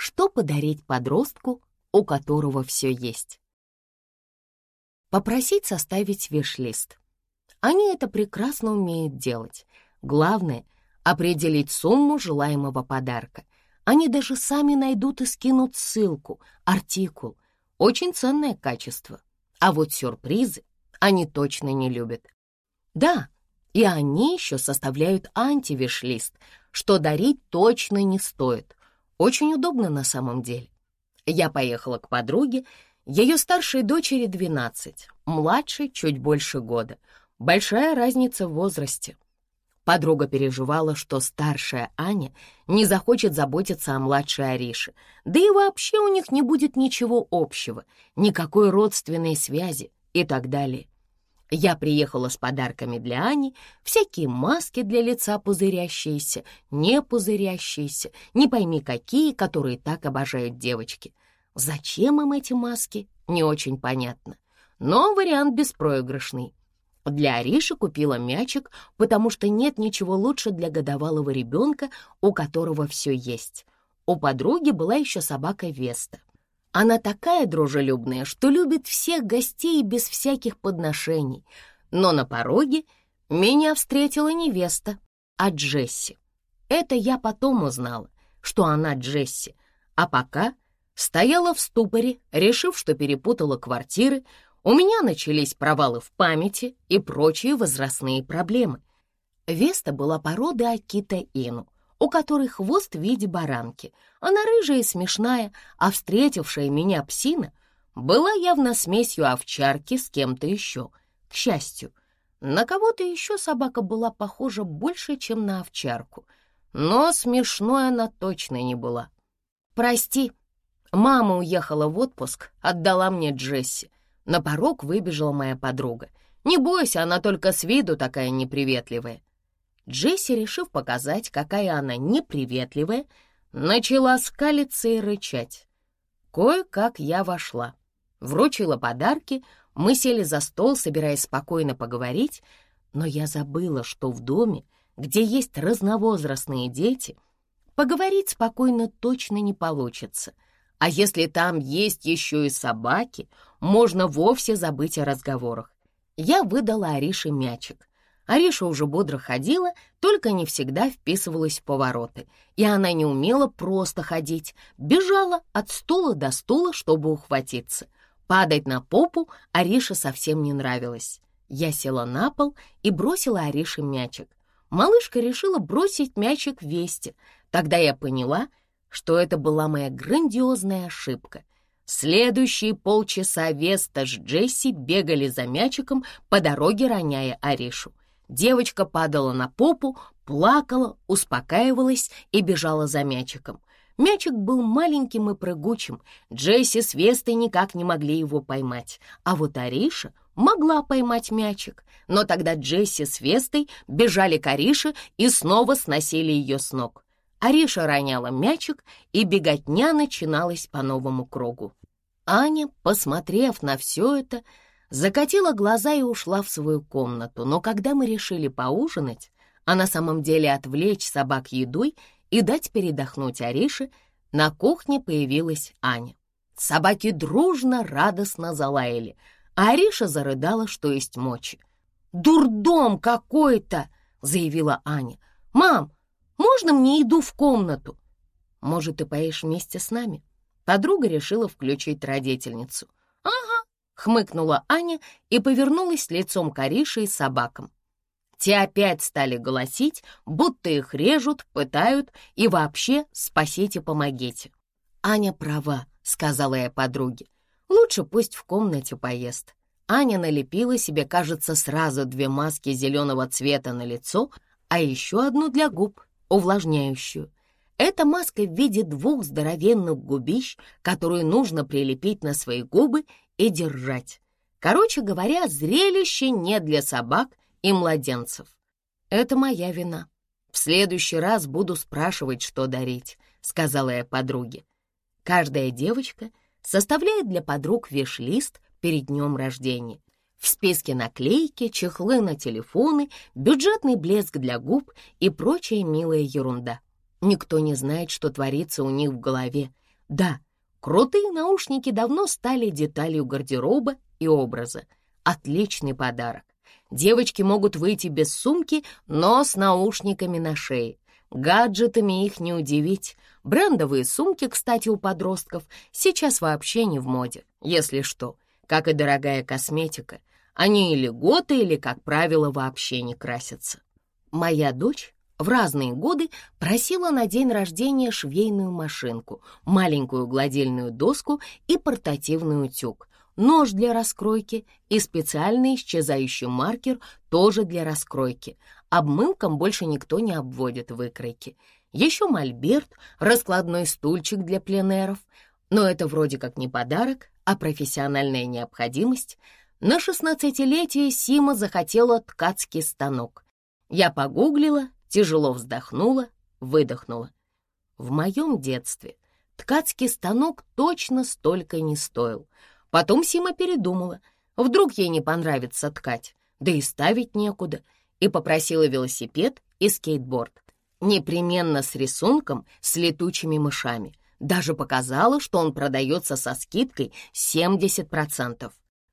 что подарить подростку, у которого все есть. Попросить составить виш-лист. Они это прекрасно умеют делать. Главное — определить сумму желаемого подарка. Они даже сами найдут и скинут ссылку, артикул. Очень ценное качество. А вот сюрпризы они точно не любят. Да, и они еще составляют антивиш-лист, что дарить точно не стоит. Очень удобно на самом деле. Я поехала к подруге, ее старшей дочери 12, младшей чуть больше года. Большая разница в возрасте. Подруга переживала, что старшая Аня не захочет заботиться о младшей Арише, да и вообще у них не будет ничего общего, никакой родственной связи и так далее. Я приехала с подарками для Ани, всякие маски для лица пузырящиеся, не пузырящиеся, не пойми какие, которые так обожают девочки. Зачем им эти маски, не очень понятно. Но вариант беспроигрышный. Для Ариши купила мячик, потому что нет ничего лучше для годовалого ребенка, у которого все есть. У подруги была еще собака Веста. Она такая дружелюбная, что любит всех гостей без всяких подношений. Но на пороге меня встретила невеста, а Джесси. Это я потом узнала, что она Джесси, а пока стояла в ступоре, решив, что перепутала квартиры, у меня начались провалы в памяти и прочие возрастные проблемы. Веста была породы Акита Ину — у которой хвост в виде баранки. Она рыжая и смешная, а встретившая меня псина была явно смесью овчарки с кем-то еще. К счастью, на кого-то еще собака была похожа больше, чем на овчарку. Но смешной она точно не была. «Прости, мама уехала в отпуск, отдала мне Джесси. На порог выбежала моя подруга. Не бойся, она только с виду такая неприветливая. Джесси, решив показать, какая она неприветливая, начала скалиться и рычать. Кое-как я вошла. Вручила подарки, мы сели за стол, собираясь спокойно поговорить, но я забыла, что в доме, где есть разновозрастные дети, поговорить спокойно точно не получится. А если там есть еще и собаки, можно вовсе забыть о разговорах. Я выдала Арише мячик. Ариша уже бодро ходила, только не всегда вписывалась в повороты, и она не умела просто ходить, бежала от стула до стула, чтобы ухватиться. Падать на попу Арише совсем не нравилось. Я села на пол и бросила Арише мячик. Малышка решила бросить мячик Весте. Тогда я поняла, что это была моя грандиозная ошибка. Следующие полчаса Веста с Джесси бегали за мячиком по дороге, роняя Аришу. Девочка падала на попу, плакала, успокаивалась и бежала за мячиком. Мячик был маленьким и прыгучим. Джесси с Вестой никак не могли его поймать. А вот Ариша могла поймать мячик. Но тогда Джесси с Вестой бежали к Арише и снова сносили ее с ног. Ариша роняла мячик, и беготня начиналась по новому кругу. Аня, посмотрев на все это, закатила глаза и ушла в свою комнату, но когда мы решили поужинать, а на самом деле отвлечь собак едой и дать передохнуть Арише, на кухне появилась Аня. Собаки дружно, радостно залаяли, а Ариша зарыдала, что есть мочи. «Дурдом какой-то!» — заявила Аня. «Мам, можно мне еду в комнату?» «Может, ты поешь вместе с нами?» Подруга решила включить родительницу. «Ага, хмыкнула Аня и повернулась лицом к Арише и собакам. Те опять стали голосить, будто их режут, пытают и вообще спасите, помогите. «Аня права», — сказала я подруге. «Лучше пусть в комнате поест». Аня налепила себе, кажется, сразу две маски зеленого цвета на лицо, а еще одну для губ, увлажняющую. Эта маска в виде двух здоровенных губищ, которую нужно прилепить на свои губы и держать. Короче говоря, зрелище не для собак и младенцев. Это моя вина. В следующий раз буду спрашивать, что дарить, сказала я подруге. Каждая девочка составляет для подруг виш-лист перед днем рождения. В списке наклейки, чехлы на телефоны, бюджетный блеск для губ и прочая милая ерунда. Никто не знает, что творится у них в голове, Да, крутые наушники давно стали деталью гардероба и образа. Отличный подарок. Девочки могут выйти без сумки, но с наушниками на шее. Гаджетами их не удивить. Брендовые сумки, кстати, у подростков сейчас вообще не в моде, если что. Как и дорогая косметика. Они или готы, или, как правило, вообще не красятся. Моя дочь в разные годы просила на день рождения швейную машинку, маленькую гладильную доску и портативный утюг, нож для раскройки и специальный исчезающий маркер тоже для раскройки. Обмылком больше никто не обводит выкройки. Еще мольберт, раскладной стульчик для пленеров. Но это вроде как не подарок, а профессиональная необходимость. На шестнадцатилетие Сима захотела ткацкий станок. Я погуглила, тяжело вздохнула, выдохнула. В моем детстве ткацкий станок точно столько не стоил. Потом Сима передумала. Вдруг ей не понравится ткать, да и ставить некуда, и попросила велосипед и скейтборд. Непременно с рисунком с летучими мышами. Даже показала, что он продается со скидкой 70%.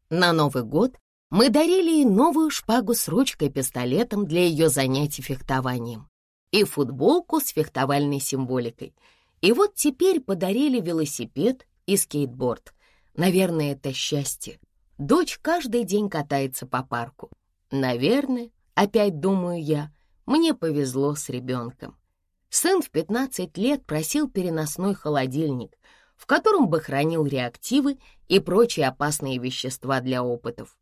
На Новый год мы дарили ей новую шпагу с ручкой-пистолетом для ее занятий фехтованием и футболку с фехтовальной символикой. И вот теперь подарили велосипед и скейтборд. Наверное, это счастье. Дочь каждый день катается по парку. Наверное, опять думаю я, мне повезло с ребенком. Сын в 15 лет просил переносной холодильник, в котором бы хранил реактивы и прочие опасные вещества для опытов.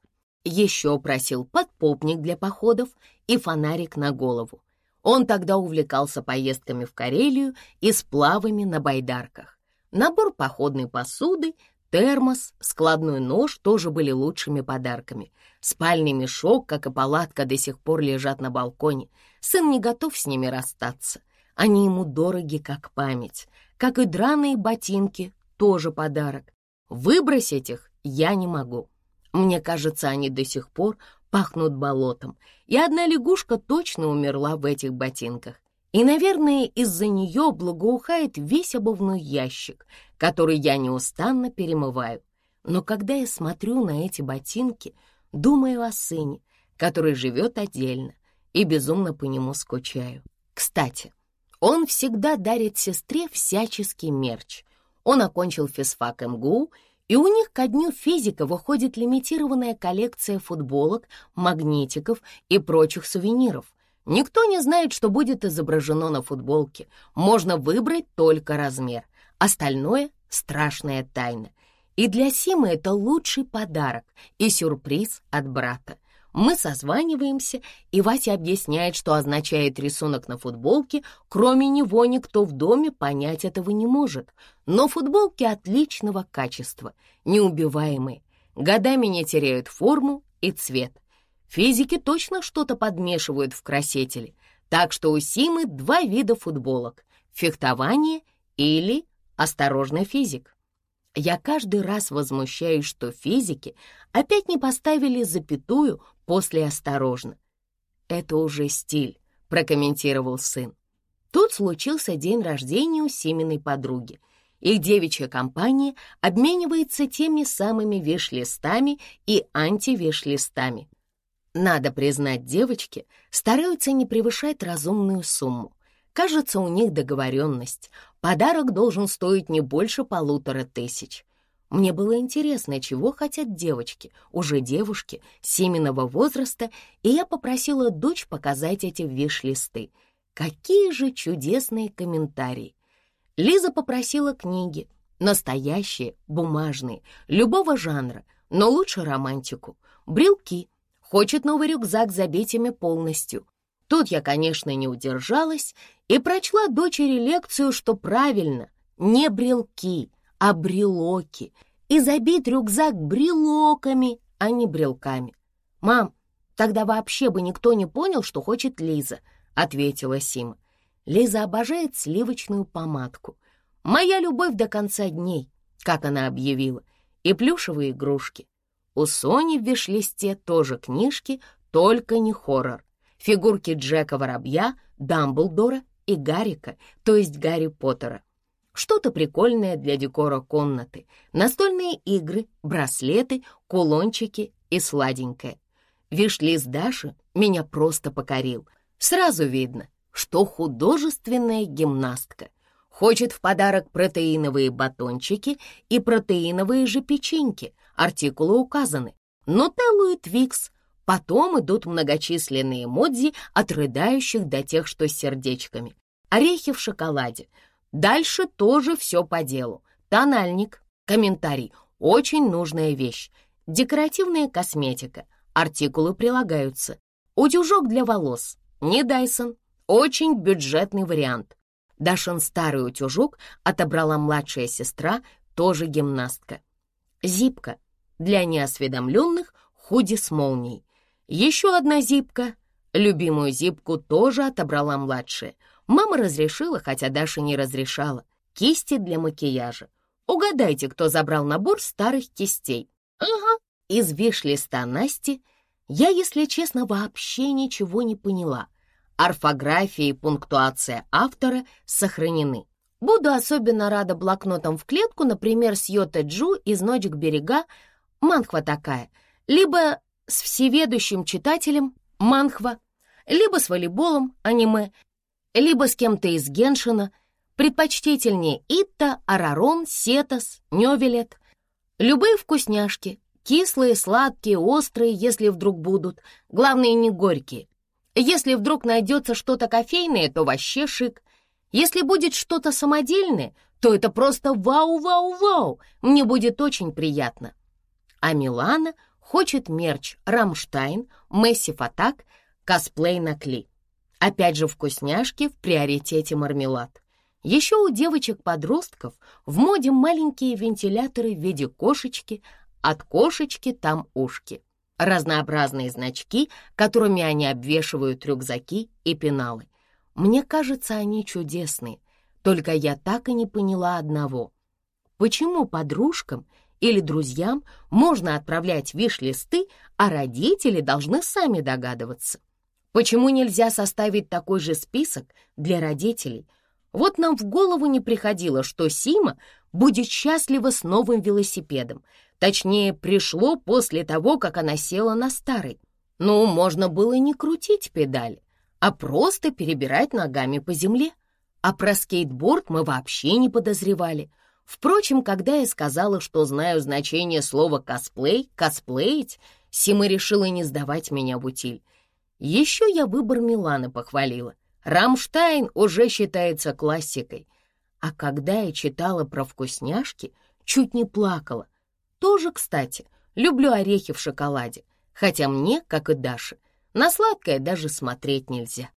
Еще просил подпопник для походов и фонарик на голову. Он тогда увлекался поездками в Карелию и сплавами на байдарках. Набор походной посуды, термос, складной нож тоже были лучшими подарками. Спальный мешок, как и палатка, до сих пор лежат на балконе. Сын не готов с ними расстаться. Они ему дороги, как память. Как и драные ботинки, тоже подарок. Выбросить их я не могу. Мне кажется, они до сих пор пахнут болотом, и одна лягушка точно умерла в этих ботинках. И, наверное, из-за нее благоухает весь обувной ящик, который я неустанно перемываю. Но когда я смотрю на эти ботинки, думаю о сыне, который живет отдельно, и безумно по нему скучаю. Кстати, он всегда дарит сестре всяческий мерч. Он окончил физфак МГУ и у них ко дню физика выходит лимитированная коллекция футболок, магнитиков и прочих сувениров. Никто не знает, что будет изображено на футболке. Можно выбрать только размер. Остальное — страшная тайна. И для Симы это лучший подарок и сюрприз от брата. Мы созваниваемся, и Вася объясняет, что означает рисунок на футболке. Кроме него никто в доме понять этого не может. Но футболки отличного качества, неубиваемые, годами не теряют форму и цвет. Физики точно что-то подмешивают в красители, так что у Симы два вида футболок — фехтование или осторожный физик. Я каждый раз возмущаюсь, что физики опять не поставили запятую после «осторожно». «Это уже стиль», — прокомментировал сын. Тут случился день рождения у Симиной подруги. Их девичья компания обменивается теми самыми виш-листами и анти-виш-листами. Надо признать, девочки стараются не превышать разумную сумму. Кажется, у них договоренность. Подарок должен стоить не больше полутора тысяч. Мне было интересно, чего хотят девочки, уже девушки, семенного возраста, и я попросила дочь показать эти виш-листы. Какие же чудесные комментарии! Лиза попросила книги, настоящие, бумажные, любого жанра, но лучше романтику, брелки, хочет новый рюкзак забить ими полностью, Тут я, конечно, не удержалась и прочла дочери лекцию, что правильно, не брелки, а брелоки, и забить рюкзак брелоками, а не брелками. «Мам, тогда вообще бы никто не понял, что хочет Лиза», — ответила Сима. Лиза обожает сливочную помадку. «Моя любовь до конца дней», как она объявила, и плюшевые игрушки. У Сони в вишлисте тоже книжки, только не хоррор фигурки Джека Воробья, Дамблдора и Гаррика, то есть Гарри Поттера. что-то прикольное для декора комнаты, настольные игры, браслеты, кулончики и сладенькое. Виш-лист Даши меня просто покорил. Сразу видно, что художественная гимнастка. Хочет в подарок протеиновые батончики и протеиновые же печеньки. Артикулы указаны. Нутеллу и Твикс. Потом идут многочисленные эмодзи от рыдающих до тех, что с сердечками. Орехи в шоколаде. Дальше тоже все по делу. Тональник. Комментарий. Очень нужная вещь. Декоративная косметика. Артикулы прилагаются. Утюжок для волос. Не Дайсон. Очень бюджетный вариант. Дашин старый утюжок отобрала младшая сестра, тоже гимнастка. Зипка. Для неосведомленных худи с молнией. Еще одна зипка. Любимую зипку тоже отобрала младшая. Мама разрешила, хотя Даша не разрешала. Кисти для макияжа. Угадайте, кто забрал набор старых кистей. Ага, из виш-листа Насти я, если честно, вообще ничего не поняла. Орфография и пунктуация автора сохранены. Буду особенно рада блокнотам в клетку, например, с Йота Джу из «Ночь к берега», манхва такая, либо с всеведущим читателем манхва, либо с волейболом аниме, либо с кем-то из Геншина, предпочтительнее Итта, Арарон, Сетас, Нёвелет. Любые вкусняшки, Кислые, сладкие, острые, если вдруг будут. Главное, не горькие. Если вдруг найдется что-то кофейное, то вообще шик. Если будет что-то самодельное, то это просто вау-вау-вау. Мне будет очень приятно. А Милана хочет мерч «Rammstein», «Massive Attack», косплей на Кли. Опять же вкусняшки в приоритете мармелад. Еще у девочек-подростков в моде маленькие вентиляторы в виде кошечки, от кошечки там ушки. Разнообразные значки, которыми они обвешивают рюкзаки и пеналы. Мне кажется, они чудесные. Только я так и не поняла одного. Почему подружкам или друзьям можно отправлять виш-листы, а родители должны сами догадываться? Почему нельзя составить такой же список для родителей? Вот нам в голову не приходило, что Сима будет счастлива с новым велосипедом, Точнее, пришло после того, как она села на старый. Ну, можно было не крутить педали, а просто перебирать ногами по земле. А про скейтборд мы вообще не подозревали. Впрочем, когда я сказала, что знаю значение слова «косплей», «косплеить», Сима решила не сдавать меня в утиль. Еще я выбор Миланы похвалила. «Рамштайн» уже считается классикой. А когда я читала про вкусняшки, чуть не плакала. Тоже, кстати, люблю орехи в шоколаде, хотя мне, как и Даше, на сладкое даже смотреть нельзя.